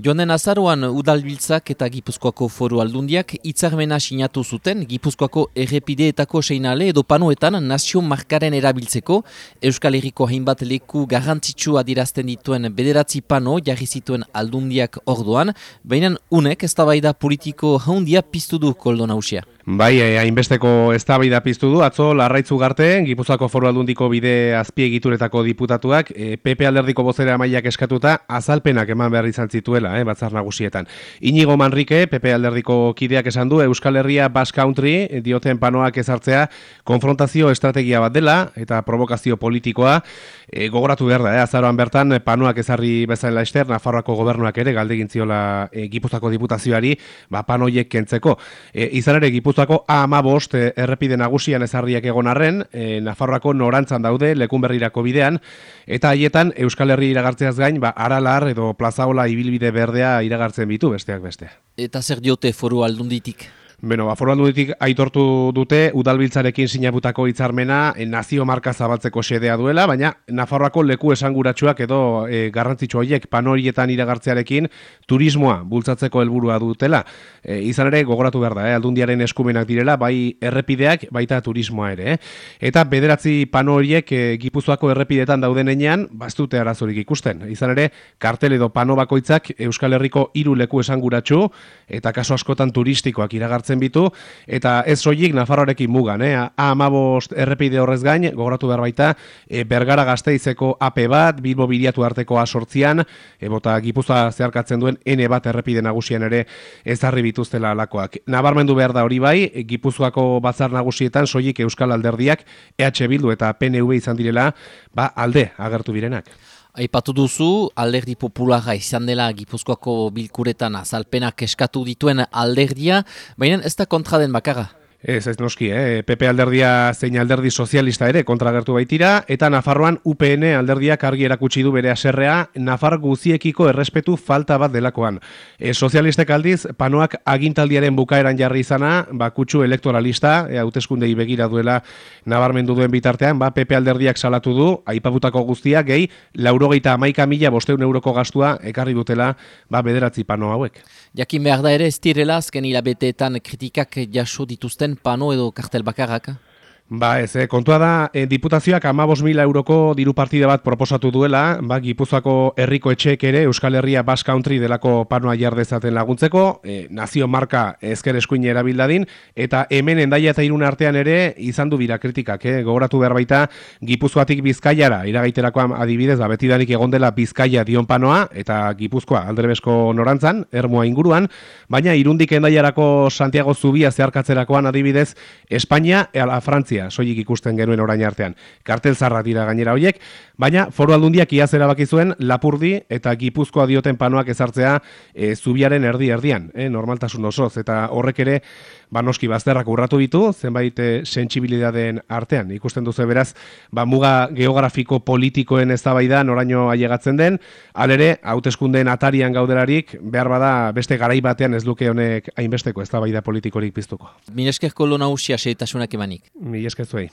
Joanen azaroan udalbiltzak eta Gipuzkoako foru aldundiak hitzarmena sinatu zuten Gipuzkoako errepideetako seinale edo panoetan nazio markaren erabiltzeko Euskal Herriko hainbat leku garrantzitsua adirazten dituen bederatzi pano jarri zituen aldundiak orduan, baina unek ez da politiko haundia piztu du koldo nausia. Bai, eh, hainbesteko eztabaida piztu du, atzo larraitzu garte, Gipuzkoako foru aldundiko bide azpiegituretako diputatuak, e, eh, PP alderdiko bozera amaiak eskatuta, azalpenak eman behar izan zituela, eh, batzar nagusietan. Inigo Manrike, PP alderdiko kideak esan du, Euskal Herria Basque Country, dioten panoak ezartzea, konfrontazio estrategia bat dela, eta provokazio politikoa, e, gogoratu behar da, eh, azaroan bertan, panoak ezarri bezala ester, Nafarroako gobernuak ere, galdegin ziola e, Gipuzkoako diputazioari, ba, panoiek kentzeko. E, izan ere, Gipuzkoako A bost errepide nagusian ezarriak egon arren, e, Nafarroako norantzan daude, lekun berrirako bidean, eta haietan Euskal Herri iragartzeaz gain, ba, aralar edo plazaola ibilbide berdea iragartzen bitu besteak beste. Eta zer diote foru aldunditik? Beno, ba, foru aitortu dute udalbiltzarekin sinabutako hitzarmena e, nazio marka zabaltzeko xedea duela, baina Nafarroako leku esanguratsuak edo e, garrantzitsu horiek panorietan iragartzearekin turismoa bultzatzeko helburua dutela. E, izan ere, gogoratu behar da, eh, aldundiaren eskumenak direla, bai errepideak, baita turismoa ere. Eh? Eta bederatzi pano horiek e, Gipuzkoako errepidetan dauden enean, bastute arazorik ikusten. Izan ere, kartel edo pano bakoitzak Euskal Herriko hiru leku esanguratsu eta kaso askotan turistikoak iragartzen hartzen bitu, eta ez soilik Nafarroarekin mugan, eh? A15 errepide horrez gain, gogoratu behar baita, e, bergara gazteizeko AP bat, Bilbo Biriatu arteko asortzian, e, bota Gipuzkoa zeharkatzen duen N bat errepide nagusian ere ezarri bituztela alakoak. Nabarmendu behar da hori bai, Gipuzkoako bazar nagusietan soilik Euskal Alderdiak, EH Bildu eta PNV izan direla, ba alde agertu birenak. Aipatu duzu, alderdi populara izan dela Gipuzkoako bilkuretan azalpenak eskatu dituen alderdia, baina ez da kontra den bakarra. Ez, ez noski, eh? PP alderdia zein alderdi sozialista ere kontragertu baitira, eta Nafarroan UPN alderdiak argi erakutsi du bere aserrea, Nafar guziekiko errespetu falta bat delakoan. E, sozialistek aldiz, panoak agintaldiaren bukaeran jarri izana, bakutsu elektoralista, e, hauteskundei begira duela nabarmendu duen bitartean, ba, PP alderdiak salatu du, aipabutako guztia, gehi, laurogeita amaika mila bosteun euroko gastua ekarri dutela, ba, bederatzi pano hauek. Jakin behar da ere, ez direla, azken hilabeteetan kritikak jaso dituzten pano edo kartel bakarrak? Ba ez, eh, kontua da, eh, diputazioak amabos mila euroko diru partida bat proposatu duela, ba, Gipuzkoako herriko etxeek ere Euskal Herria Basque Country delako panoa jardezaten laguntzeko, eh, nazio marka ezker eskuin erabildadin, eta hemen endaia eta irun artean ere izan du bira kritikak, eh, gogoratu behar baita Gipuzkoatik bizkaiara, iragaiterakoan adibidez, ba, betidanik egon dela bizkaia dion panoa, eta Gipuzkoa aldrebesko norantzan, ermoa inguruan, baina irundik endaiarako Santiago Zubia zeharkatzerakoan adibidez, Espainia, ala Frantzia, soilik ikusten genuen orain artean. Kartel zarra dira gainera hoiek, baina foru aldundiak iaz erabaki zuen Lapurdi eta Gipuzkoa dioten panoak ezartzea e, zubiaren erdi erdian, e, normaltasun osoz eta horrek ere ba noski bazterrak urratu ditu zenbait e, sentsibilitateen artean. Ikusten duzu beraz, ba muga geografiko politikoen eztabaida noraino ailegatzen den, alere hauteskundeen atarian gauderarik behar bada beste garai batean ez luke honek hainbesteko eztabaida politikorik piztuko. Mineskerko lona usia seitasunak emanik. Mi esker zuei.